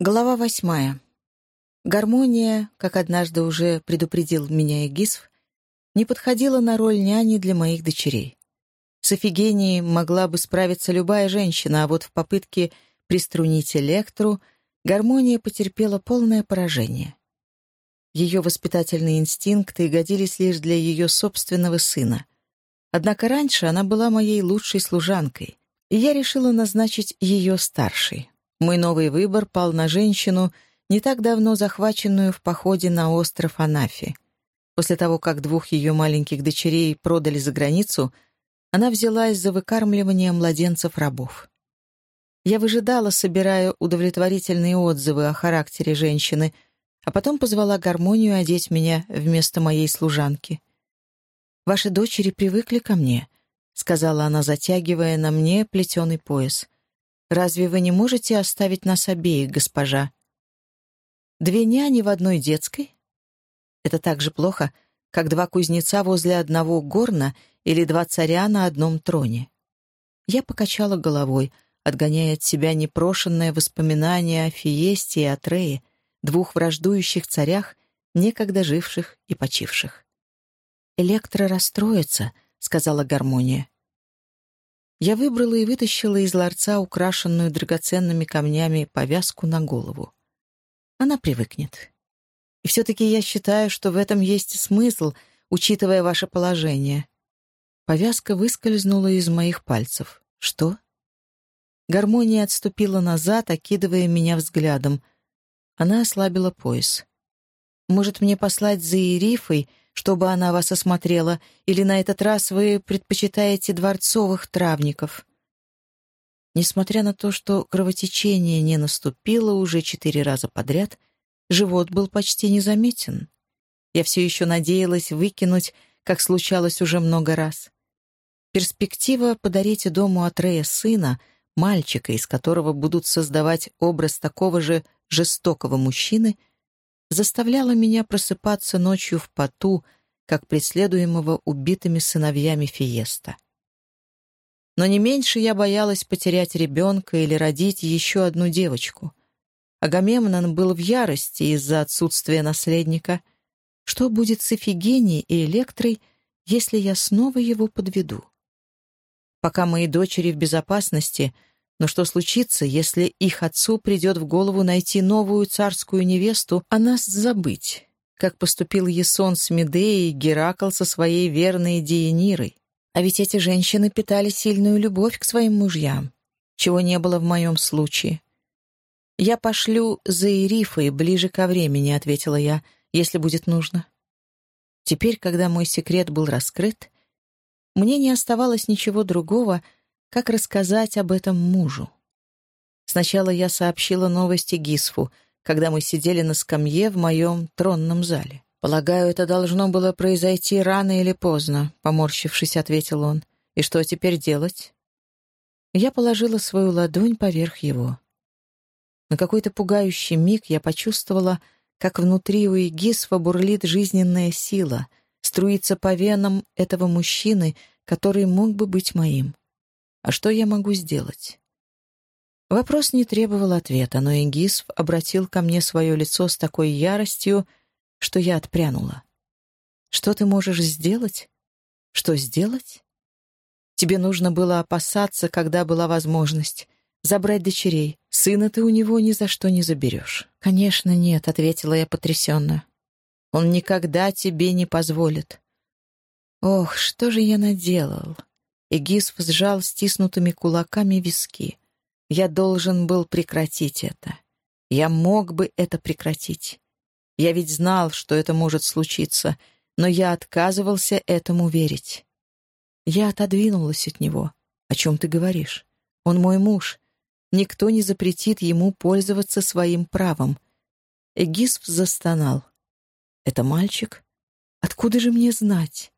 Глава восьмая. Гармония, как однажды уже предупредил меня Эгисф, не подходила на роль няни для моих дочерей. С Эфигенией могла бы справиться любая женщина, а вот в попытке приструнить Электру гармония потерпела полное поражение. Ее воспитательные инстинкты годились лишь для ее собственного сына. Однако раньше она была моей лучшей служанкой, и я решила назначить ее старшей. Мой новый выбор пал на женщину, не так давно захваченную в походе на остров Анафи. После того, как двух ее маленьких дочерей продали за границу, она взялась за выкармливание младенцев-рабов. Я выжидала, собирая удовлетворительные отзывы о характере женщины, а потом позвала гармонию одеть меня вместо моей служанки. «Ваши дочери привыкли ко мне», — сказала она, затягивая на мне плетеный пояс. Разве вы не можете оставить нас обеих, госпожа? Две няни в одной детской? Это так же плохо, как два кузнеца возле одного горна или два царя на одном троне. Я покачала головой, отгоняя от себя непрошенное воспоминание о Фиесте и Атрее, двух враждующих царях, некогда живших и почивших. «Электро расстроится», — сказала Гармония. Я выбрала и вытащила из ларца украшенную драгоценными камнями повязку на голову. Она привыкнет. И все-таки я считаю, что в этом есть смысл, учитывая ваше положение. Повязка выскользнула из моих пальцев. Что? Гармония отступила назад, окидывая меня взглядом. Она ослабила пояс. Может, мне послать за Ирифой, чтобы она вас осмотрела, или на этот раз вы предпочитаете дворцовых травников?» Несмотря на то, что кровотечение не наступило уже четыре раза подряд, живот был почти незаметен. Я все еще надеялась выкинуть, как случалось уже много раз. Перспектива подарить дому Атрея сына, мальчика, из которого будут создавать образ такого же жестокого мужчины — заставляла меня просыпаться ночью в поту, как преследуемого убитыми сыновьями Фиеста. Но не меньше я боялась потерять ребенка или родить еще одну девочку. Агамемнон был в ярости из-за отсутствия наследника. Что будет с Эфигенией и Электрой, если я снова его подведу? Пока мои дочери в безопасности — но что случится, если их отцу придет в голову найти новую царскую невесту, а нас забыть, как поступил Есон с Медеей Геракл со своей верной Диенирой? А ведь эти женщины питали сильную любовь к своим мужьям, чего не было в моем случае. «Я пошлю за Ирифой ближе ко времени», — ответила я, — «если будет нужно». Теперь, когда мой секрет был раскрыт, мне не оставалось ничего другого, — как рассказать об этом мужу? Сначала я сообщила новости Гисфу, когда мы сидели на скамье в моем тронном зале. «Полагаю, это должно было произойти рано или поздно», — поморщившись, ответил он. «И что теперь делать?» Я положила свою ладонь поверх его. На какой-то пугающий миг я почувствовала, как внутри у Игисфа бурлит жизненная сила, струится по венам этого мужчины, который мог бы быть моим. А что я могу сделать? Вопрос не требовал ответа, но Ингисф обратил ко мне свое лицо с такой яростью, что я отпрянула. «Что ты можешь сделать? Что сделать? Тебе нужно было опасаться, когда была возможность. Забрать дочерей. Сына ты у него ни за что не заберешь». «Конечно, нет», — ответила я потрясенно. «Он никогда тебе не позволит». «Ох, что же я наделал?» Эгисф сжал стиснутыми кулаками виски. Я должен был прекратить это. Я мог бы это прекратить. Я ведь знал, что это может случиться, но я отказывался этому верить. Я отодвинулась от него. «О чем ты говоришь? Он мой муж. Никто не запретит ему пользоваться своим правом». Эгисф застонал. «Это мальчик? Откуда же мне знать?»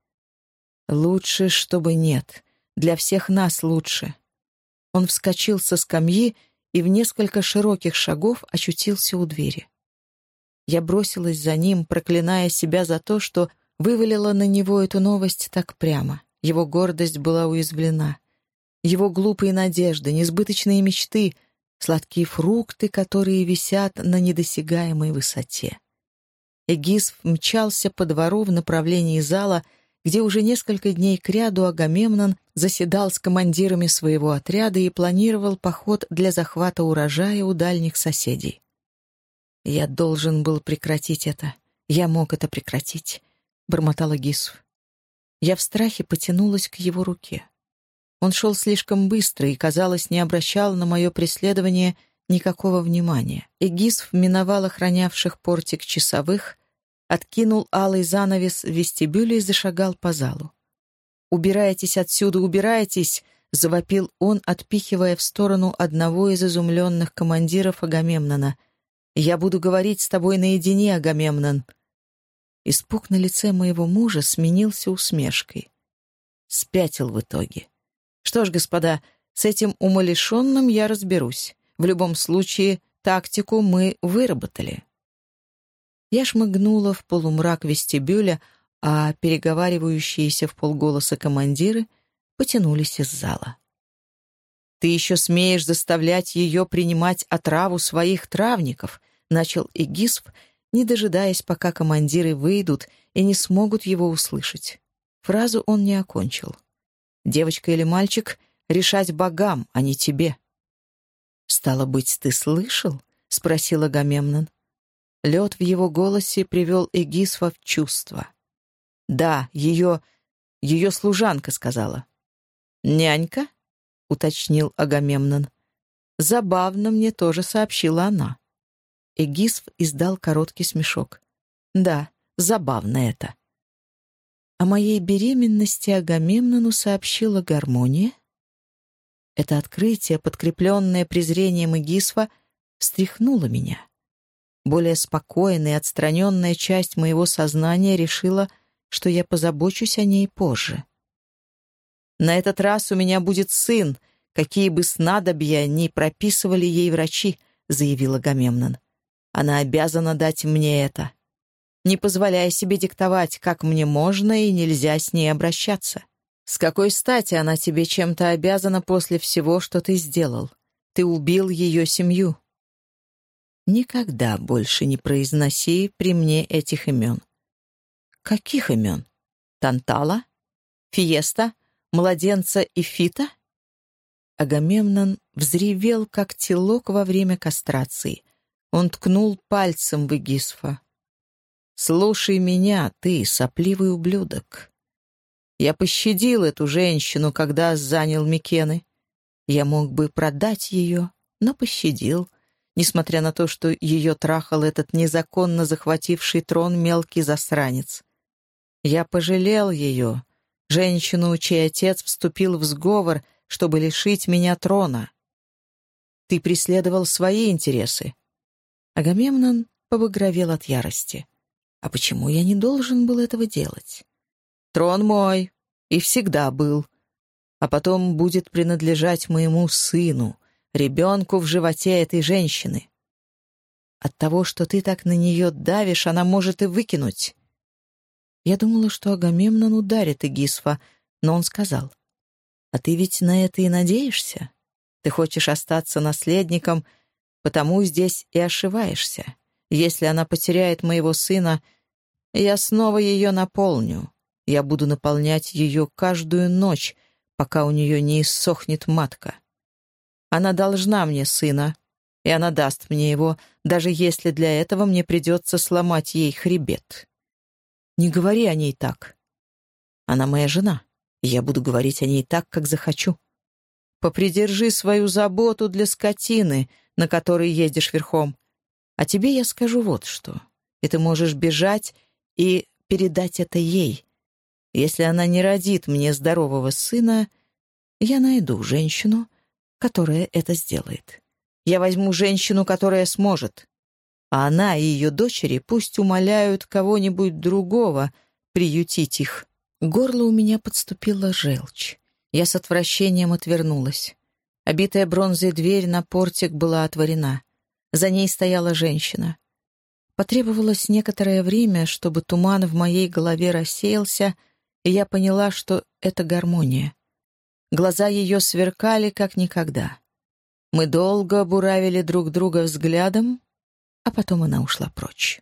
«Лучше, чтобы нет. Для всех нас лучше». Он вскочил со скамьи и в несколько широких шагов очутился у двери. Я бросилась за ним, проклиная себя за то, что вывалила на него эту новость так прямо. Его гордость была уязвлена. Его глупые надежды, несбыточные мечты сладкие фрукты, которые висят на недосягаемой высоте. Эгисф мчался по двору в направлении зала, где уже несколько дней кряду Агамемнон заседал с командирами своего отряда и планировал поход для захвата урожая у дальних соседей. «Я должен был прекратить это. Я мог это прекратить», — бормотала Гисф. Я в страхе потянулась к его руке. Он шел слишком быстро и, казалось, не обращал на мое преследование никакого внимания. Эгисф миновал охранявших портик часовых, откинул алый занавес в вестибюле и зашагал по залу. «Убирайтесь отсюда, убирайтесь!» — завопил он, отпихивая в сторону одного из изумленных командиров Агамемнона. «Я буду говорить с тобой наедине, Агамемнон!» Испуг на лице моего мужа сменился усмешкой. Спятил в итоге. «Что ж, господа, с этим умалишенным я разберусь. В любом случае, тактику мы выработали». Я шмыгнула в полумрак вестибюля, а переговаривающиеся в полголоса командиры потянулись из зала. «Ты еще смеешь заставлять ее принимать отраву своих травников», — начал Игисп, не дожидаясь, пока командиры выйдут и не смогут его услышать. Фразу он не окончил. «Девочка или мальчик — решать богам, а не тебе». «Стало быть, ты слышал?» — спросил Агамемнон. Лед в его голосе привел Эгисфа в чувство. Да, ее... ее служанка сказала. «Нянька?» — уточнил Агамемнон. «Забавно мне тоже сообщила она». Эгисф издал короткий смешок. «Да, забавно это». О моей беременности Агамемнону сообщила гармония. Это открытие, подкрепленное презрением Эгисфа, встряхнуло меня. Более спокойная и отстраненная часть моего сознания решила — что я позабочусь о ней позже. На этот раз у меня будет сын, какие бы снадобья ни прописывали ей врачи, заявила Гамемнон. Она обязана дать мне это. Не позволяя себе диктовать, как мне можно и нельзя с ней обращаться. С какой стати она тебе чем-то обязана после всего, что ты сделал? Ты убил ее семью. Никогда больше не произноси при мне этих имен. Каких имен? Тантала? Фиеста? Младенца и Фита? Агамемнон взревел, как телок во время кастрации. Он ткнул пальцем в Эгисфа. «Слушай меня, ты, сопливый ублюдок. Я пощадил эту женщину, когда занял Микены. Я мог бы продать ее, но пощадил, несмотря на то, что ее трахал этот незаконно захвативший трон мелкий засранец. Я пожалел ее, женщину, чей отец вступил в сговор, чтобы лишить меня трона. Ты преследовал свои интересы. Агамемнон побагровел от ярости. А почему я не должен был этого делать? Трон мой, и всегда был. А потом будет принадлежать моему сыну, ребенку в животе этой женщины. От того, что ты так на нее давишь, она может и выкинуть. Я думала, что Агамемнон ударит Эгисфа, но он сказал, «А ты ведь на это и надеешься? Ты хочешь остаться наследником, потому здесь и ошиваешься. Если она потеряет моего сына, я снова ее наполню. Я буду наполнять ее каждую ночь, пока у нее не иссохнет матка. Она должна мне сына, и она даст мне его, даже если для этого мне придется сломать ей хребет. Не говори о ней так. Она моя жена, и я буду говорить о ней так, как захочу. Попридержи свою заботу для скотины, на которой едешь верхом. А тебе я скажу вот что. И ты можешь бежать и передать это ей. Если она не родит мне здорового сына, я найду женщину, которая это сделает. Я возьму женщину, которая сможет а она и ее дочери пусть умоляют кого-нибудь другого приютить их. Горло у меня подступила желчь. Я с отвращением отвернулась. Обитая бронзой дверь на портик была отворена. За ней стояла женщина. Потребовалось некоторое время, чтобы туман в моей голове рассеялся, и я поняла, что это гармония. Глаза ее сверкали, как никогда. Мы долго буравили друг друга взглядом, а потом она ушла прочь.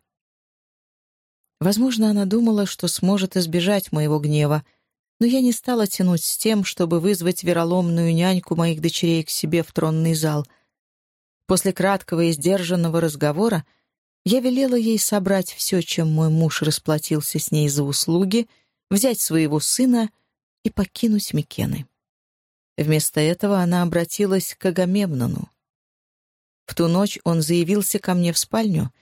Возможно, она думала, что сможет избежать моего гнева, но я не стала тянуть с тем, чтобы вызвать вероломную няньку моих дочерей к себе в тронный зал. После краткого и сдержанного разговора я велела ей собрать все, чем мой муж расплатился с ней за услуги, взять своего сына и покинуть Микены. Вместо этого она обратилась к Агамемнону. В ту ночь он заявился ко мне в спальню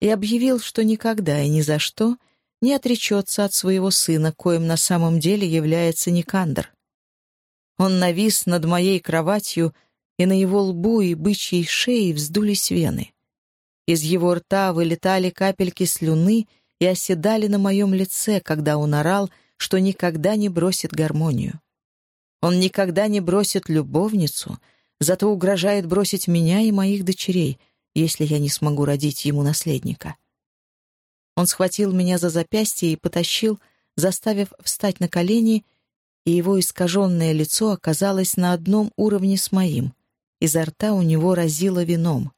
и объявил, что никогда и ни за что не отречется от своего сына, коим на самом деле является Никандр. Он навис над моей кроватью, и на его лбу и бычьей шее вздулись вены. Из его рта вылетали капельки слюны и оседали на моем лице, когда он орал, что никогда не бросит гармонию. Он никогда не бросит любовницу, зато угрожает бросить меня и моих дочерей, если я не смогу родить ему наследника. Он схватил меня за запястье и потащил, заставив встать на колени, и его искаженное лицо оказалось на одном уровне с моим. Изо рта у него разило вином.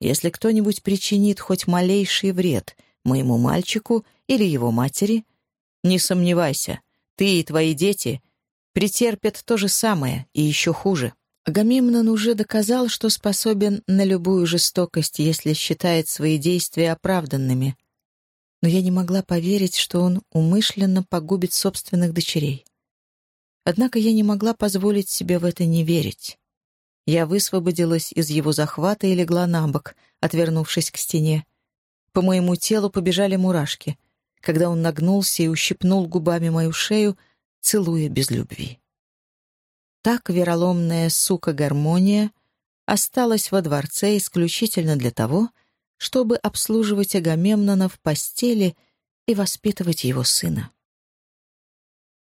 Если кто-нибудь причинит хоть малейший вред моему мальчику или его матери, не сомневайся, ты и твои дети претерпят то же самое и еще хуже. Агамемнон уже доказал, что способен на любую жестокость, если считает свои действия оправданными. Но я не могла поверить, что он умышленно погубит собственных дочерей. Однако я не могла позволить себе в это не верить. Я высвободилась из его захвата и легла на бок, отвернувшись к стене. По моему телу побежали мурашки, когда он нагнулся и ущипнул губами мою шею, целуя без любви. Так вероломная сука-гармония осталась во дворце исключительно для того, чтобы обслуживать Агамемнона в постели и воспитывать его сына.